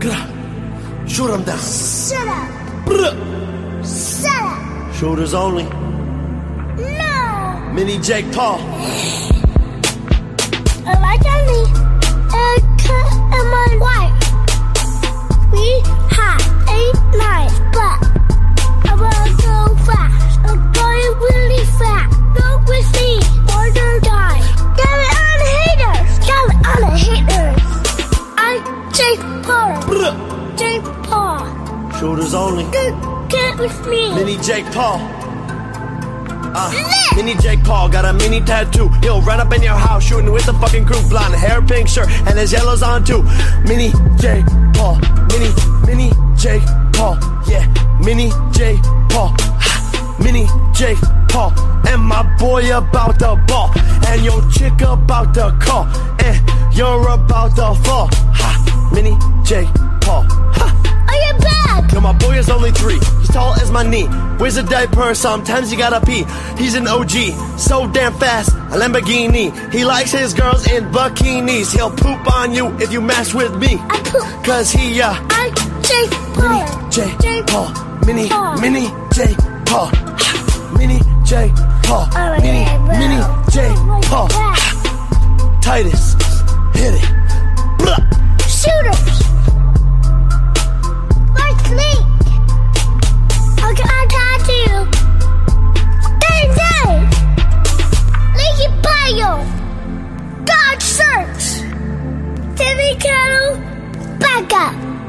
Grah. Shoot him down. Shut up. Bruh. Shut up. Shooters only. No. Mini Jake Paul. I like Johnny. Erica Jake Paul. Bruh. Jake Paul. Shooters only. Get, get with me. Mini Jake Paul. Uh, mini Jake Paul got a mini tattoo. He'll run up in your house shooting with the fucking crew. Blonde hair, pink shirt, and his yellow's on too. Mini Jake Paul. Mini, mini Jake Paul. Yeah, mini Jake Paul. Ha, Mini Jake Paul. And my boy about the ball. And your chick about to call. And you're about to fall. Ha, mini Jake Paul. Ha. Are you back? Yo, my boy is only three. He's tall as my knee. Wears a diaper, sometimes you gotta pee. He's an OG, so damn fast, a Lamborghini. He likes his girls in bikinis. He'll poop on you if you mess with me. I poop. Cause he, uh, I'm Jake Mini Paul. J. Paul. Mini, Paul. Mini J. Paul. Ha. Mini J. Paul. Mini, Leaky God search. Timmy Kettle. Back up.